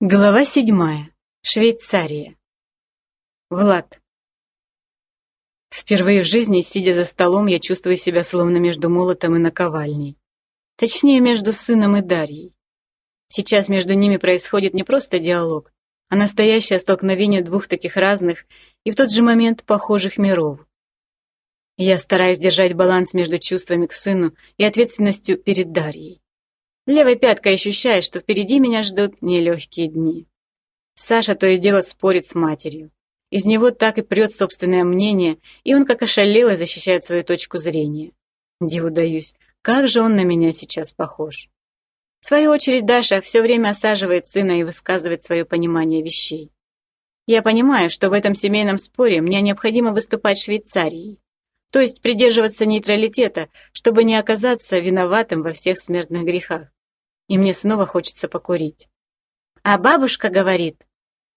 Глава седьмая. Швейцария. Влад. Впервые в жизни, сидя за столом, я чувствую себя словно между молотом и наковальней. Точнее, между сыном и Дарьей. Сейчас между ними происходит не просто диалог, а настоящее столкновение двух таких разных и в тот же момент похожих миров. Я стараюсь держать баланс между чувствами к сыну и ответственностью перед Дарьей. Левой пяткой ощущаю, что впереди меня ждут нелегкие дни. Саша то и дело спорит с матерью. Из него так и прет собственное мнение, и он как ошалелый защищает свою точку зрения. Диву даюсь, как же он на меня сейчас похож. В свою очередь Даша все время осаживает сына и высказывает свое понимание вещей. Я понимаю, что в этом семейном споре мне необходимо выступать Швейцарией, то есть придерживаться нейтралитета, чтобы не оказаться виноватым во всех смертных грехах и мне снова хочется покурить. А бабушка говорит,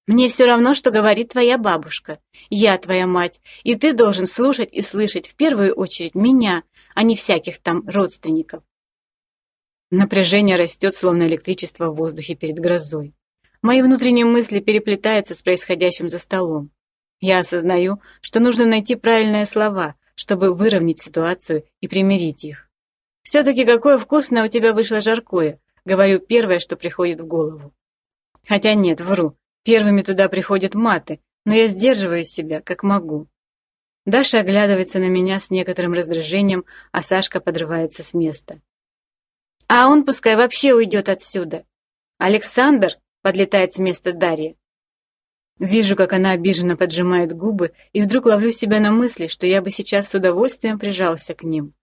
«Мне все равно, что говорит твоя бабушка. Я твоя мать, и ты должен слушать и слышать в первую очередь меня, а не всяких там родственников». Напряжение растет, словно электричество в воздухе перед грозой. Мои внутренние мысли переплетаются с происходящим за столом. Я осознаю, что нужно найти правильные слова, чтобы выровнять ситуацию и примирить их. Все-таки какое вкусное у тебя вышло жаркое, Говорю первое, что приходит в голову. Хотя нет, вру. Первыми туда приходят маты, но я сдерживаю себя, как могу. Даша оглядывается на меня с некоторым раздражением, а Сашка подрывается с места. А он пускай вообще уйдет отсюда. Александр подлетает с места Дарья. Вижу, как она обиженно поджимает губы, и вдруг ловлю себя на мысли, что я бы сейчас с удовольствием прижался к ним.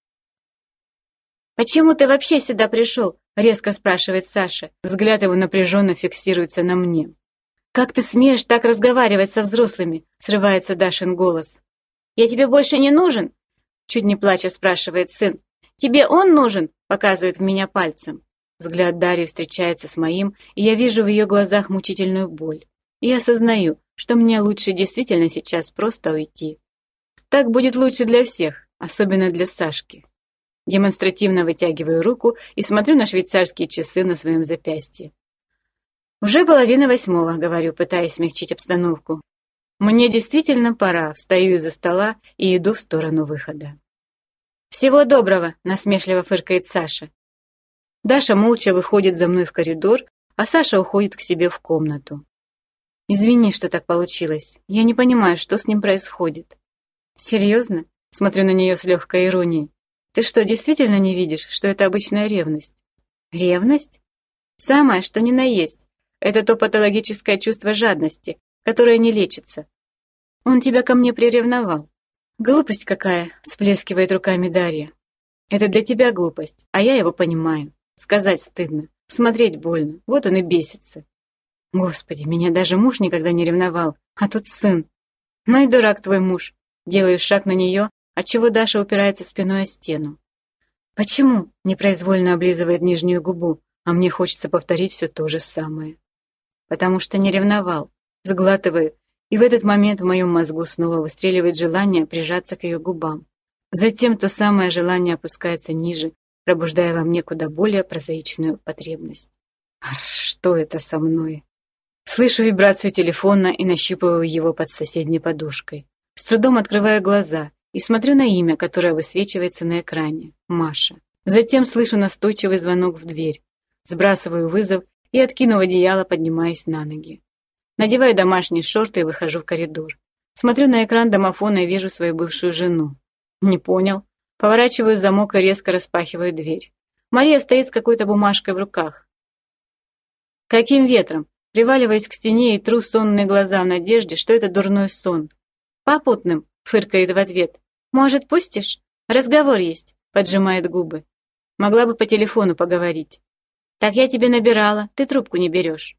«Почему ты вообще сюда пришел?» — резко спрашивает Саша. Взгляд его напряженно фиксируется на мне. «Как ты смеешь так разговаривать со взрослыми?» — срывается Дашин голос. «Я тебе больше не нужен?» — чуть не плача спрашивает сын. «Тебе он нужен?» — показывает в меня пальцем. Взгляд Дарьи встречается с моим, и я вижу в ее глазах мучительную боль. И осознаю, что мне лучше действительно сейчас просто уйти. Так будет лучше для всех, особенно для Сашки. Демонстративно вытягиваю руку и смотрю на швейцарские часы на своем запястье. «Уже половина восьмого», — говорю, пытаясь смягчить обстановку. «Мне действительно пора», — встаю из-за стола и иду в сторону выхода. «Всего доброго», — насмешливо фыркает Саша. Даша молча выходит за мной в коридор, а Саша уходит к себе в комнату. «Извини, что так получилось. Я не понимаю, что с ним происходит». «Серьезно?» — смотрю на нее с легкой иронией. Ты что, действительно не видишь, что это обычная ревность? Ревность? Самое, что ни на есть. Это то патологическое чувство жадности, которое не лечится. Он тебя ко мне приревновал. Глупость какая, всплескивает руками Дарья. Это для тебя глупость, а я его понимаю. Сказать стыдно, смотреть больно, вот он и бесится. Господи, меня даже муж никогда не ревновал, а тут сын. Ну и дурак твой муж. Делаю шаг на нее, отчего Даша упирается спиной о стену. «Почему?» — непроизвольно облизывает нижнюю губу, а мне хочется повторить все то же самое. «Потому что не ревновал». Сглатываю, и в этот момент в моем мозгу снова выстреливает желание прижаться к ее губам. Затем то самое желание опускается ниже, пробуждая во мне куда более прозаичную потребность. Ар, что это со мной? Слышу вибрацию телефона и нащупываю его под соседней подушкой. С трудом открываю глаза и смотрю на имя, которое высвечивается на экране — Маша. Затем слышу настойчивый звонок в дверь. Сбрасываю вызов и, откинув одеяло, поднимаюсь на ноги. Надеваю домашние шорты и выхожу в коридор. Смотрю на экран домофона и вижу свою бывшую жену. Не понял. Поворачиваю замок и резко распахиваю дверь. Мария стоит с какой-то бумажкой в руках. Каким ветром? Приваливаясь к стене и тру сонные глаза в надежде, что это дурной сон. Попутным, фыркает в ответ. «Может, пустишь? Разговор есть», — поджимает губы. «Могла бы по телефону поговорить». «Так я тебе набирала, ты трубку не берешь».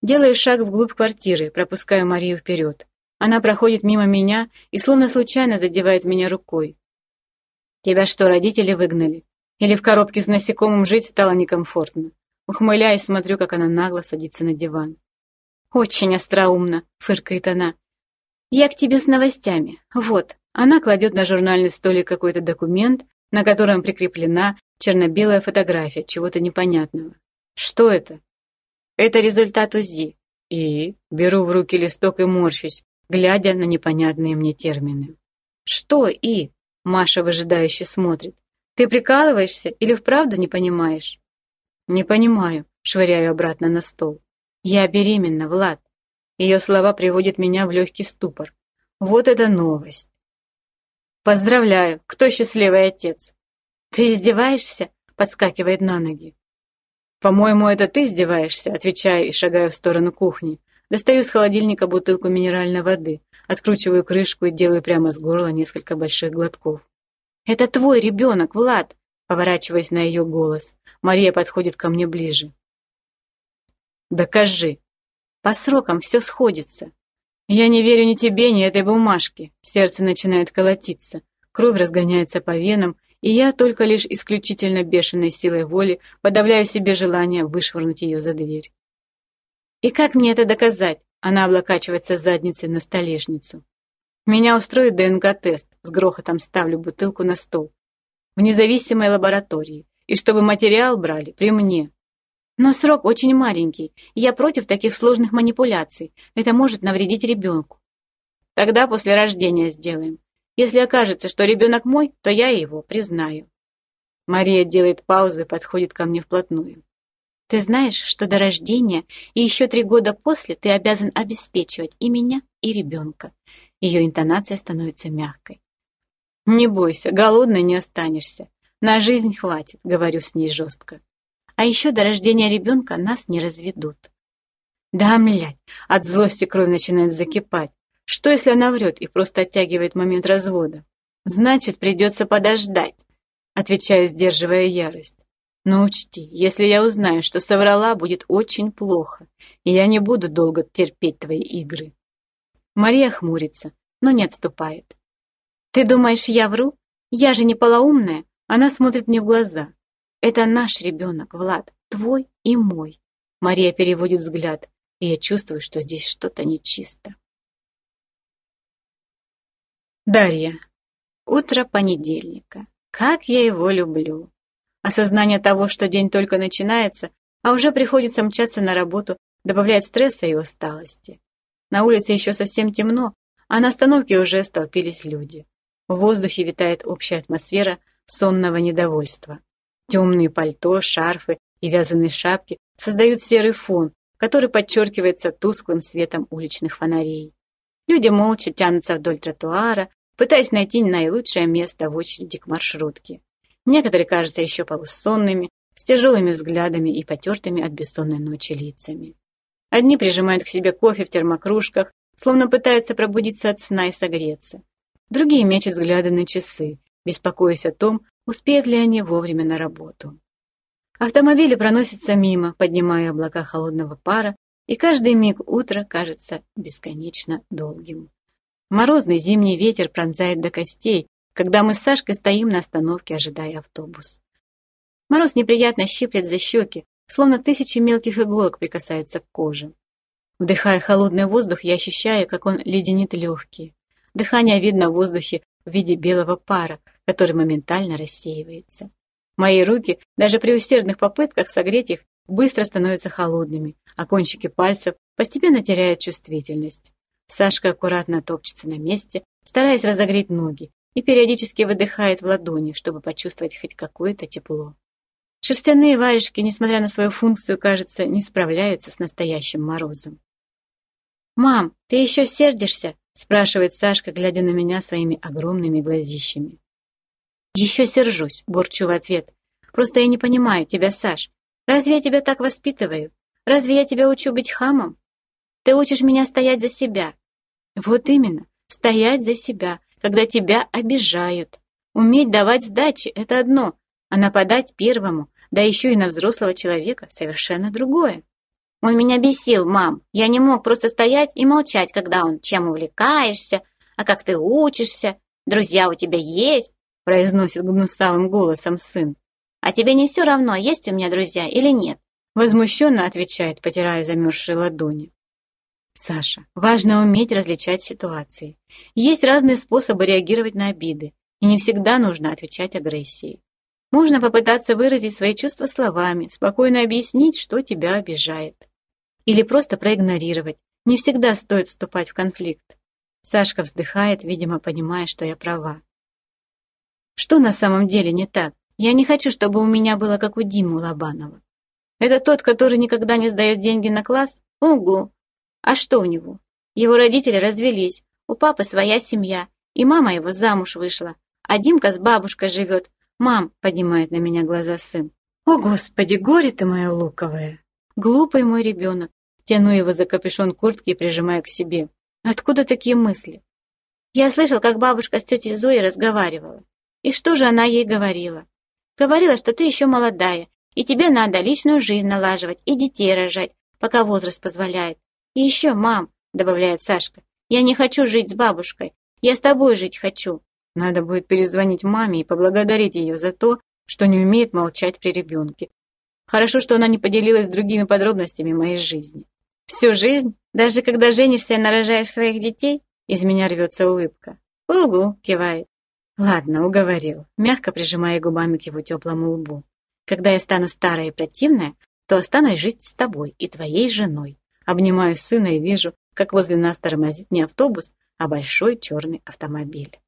Делаю шаг вглубь квартиры, пропускаю Марию вперед. Она проходит мимо меня и словно случайно задевает меня рукой. «Тебя что, родители выгнали? Или в коробке с насекомым жить стало некомфортно?» Ухмыляясь, смотрю, как она нагло садится на диван. «Очень остроумно», — фыркает она. «Я к тебе с новостями. Вот, она кладет на журнальный столик какой-то документ, на котором прикреплена черно-белая фотография чего-то непонятного. Что это? Это результат УЗИ. И беру в руки листок и морщусь, глядя на непонятные мне термины. Что «и»? Маша выжидающе смотрит. Ты прикалываешься или вправду не понимаешь? Не понимаю, швыряю обратно на стол. Я беременна, Влад. Ее слова приводят меня в легкий ступор. Вот это новость. Поздравляю, кто счастливый отец? Ты издеваешься? Подскакивает на ноги. «По-моему, это ты издеваешься», отвечаю и шагаю в сторону кухни. Достаю из холодильника бутылку минеральной воды, откручиваю крышку и делаю прямо с горла несколько больших глотков. «Это твой ребенок, Влад!» Поворачиваясь на ее голос, Мария подходит ко мне ближе. «Докажи!» «По срокам все сходится. Я не верю ни тебе, ни этой бумажке. Сердце начинает колотиться, кровь разгоняется по венам, и я только лишь исключительно бешеной силой воли подавляю себе желание вышвырнуть ее за дверь. И как мне это доказать? Она облокачивается задницей на столешницу. Меня устроит ДНК-тест, с грохотом ставлю бутылку на стол. В независимой лаборатории, и чтобы материал брали при мне. Но срок очень маленький, я против таких сложных манипуляций. Это может навредить ребенку. Тогда после рождения сделаем. Если окажется, что ребенок мой, то я его признаю. Мария делает паузу и подходит ко мне вплотную. Ты знаешь, что до рождения и еще три года после ты обязан обеспечивать и меня, и ребенка. Ее интонация становится мягкой. Не бойся, голодной не останешься. На жизнь хватит, говорю с ней жестко. А еще до рождения ребенка нас не разведут. Да, млядь, от злости кровь начинает закипать. Что, если она врет и просто оттягивает момент развода? Значит, придется подождать, отвечаю, сдерживая ярость. Но учти, если я узнаю, что соврала, будет очень плохо, и я не буду долго терпеть твои игры. Мария хмурится, но не отступает. Ты думаешь, я вру? Я же не полоумная. Она смотрит мне в глаза. Это наш ребенок, Влад, твой и мой. Мария переводит взгляд, и я чувствую, что здесь что-то нечисто. Дарья. Утро понедельника. Как я его люблю. Осознание того, что день только начинается, а уже приходится мчаться на работу, добавляет стресса и усталости. На улице еще совсем темно, а на остановке уже столпились люди. В воздухе витает общая атмосфера сонного недовольства. Темные пальто, шарфы и вязаные шапки создают серый фон, который подчеркивается тусклым светом уличных фонарей. Люди молча тянутся вдоль тротуара, пытаясь найти наилучшее место в очереди к маршрутке. Некоторые кажутся еще полусонными, с тяжелыми взглядами и потертыми от бессонной ночи лицами. Одни прижимают к себе кофе в термокружках, словно пытаются пробудиться от сна и согреться. Другие мечут взгляды на часы, беспокоясь о том, успеют ли они вовремя на работу. Автомобили проносятся мимо, поднимая облака холодного пара, и каждый миг утра кажется бесконечно долгим. Морозный зимний ветер пронзает до костей, когда мы с Сашкой стоим на остановке, ожидая автобус. Мороз неприятно щиплет за щеки, словно тысячи мелких иголок прикасаются к коже. Вдыхая холодный воздух, я ощущаю, как он леденит легкие. Дыхание видно в воздухе в виде белого пара, который моментально рассеивается. Мои руки, даже при усердных попытках согреть их, быстро становятся холодными, а кончики пальцев постепенно теряют чувствительность. Сашка аккуратно топчется на месте, стараясь разогреть ноги, и периодически выдыхает в ладони, чтобы почувствовать хоть какое-то тепло. Шерстяные варежки, несмотря на свою функцию, кажется, не справляются с настоящим морозом. «Мам, ты еще сердишься?» — спрашивает Сашка, глядя на меня своими огромными глазищами. «Еще сержусь», — бурчу в ответ. «Просто я не понимаю тебя, Саш. Разве я тебя так воспитываю? Разве я тебя учу быть хамом? Ты учишь меня стоять за себя, вот именно, стоять за себя, когда тебя обижают. Уметь давать сдачи — это одно, а нападать первому, да еще и на взрослого человека, совершенно другое. Он меня бесил, мам. Я не мог просто стоять и молчать, когда он чем увлекаешься, а как ты учишься, друзья у тебя есть, произносит гнусавым голосом сын. А тебе не все равно, есть у меня друзья или нет? Возмущенно отвечает, потирая замерзшие ладони. Саша, важно уметь различать ситуации. Есть разные способы реагировать на обиды, и не всегда нужно отвечать агрессией. Можно попытаться выразить свои чувства словами, спокойно объяснить, что тебя обижает. Или просто проигнорировать. Не всегда стоит вступать в конфликт. Сашка вздыхает, видимо, понимая, что я права. Что на самом деле не так? Я не хочу, чтобы у меня было как у Димы Лобанова. Это тот, который никогда не сдает деньги на класс? Угу. А что у него? Его родители развелись, у папы своя семья, и мама его замуж вышла, а Димка с бабушкой живет. Мам, поднимает на меня глаза сын. О, Господи, горе ты моя луковая. Глупый мой ребенок. Тяну его за капюшон куртки и прижимаю к себе. Откуда такие мысли? Я слышал, как бабушка с тетей Зоей разговаривала. И что же она ей говорила? Говорила, что ты еще молодая, и тебе надо личную жизнь налаживать и детей рожать, пока возраст позволяет. И еще, мам, добавляет Сашка, я не хочу жить с бабушкой. Я с тобой жить хочу. Надо будет перезвонить маме и поблагодарить ее за то, что не умеет молчать при ребенке. Хорошо, что она не поделилась другими подробностями моей жизни. Всю жизнь? Даже когда женишься и нарожаешь своих детей? Из меня рвется улыбка. «Угу», — кивает. «Ладно, уговорил», мягко прижимая губами к его теплому лбу. «Когда я стану старая и противная, то останусь жить с тобой и твоей женой». Обнимаю сына и вижу, как возле нас тормозит не автобус, а большой черный автомобиль.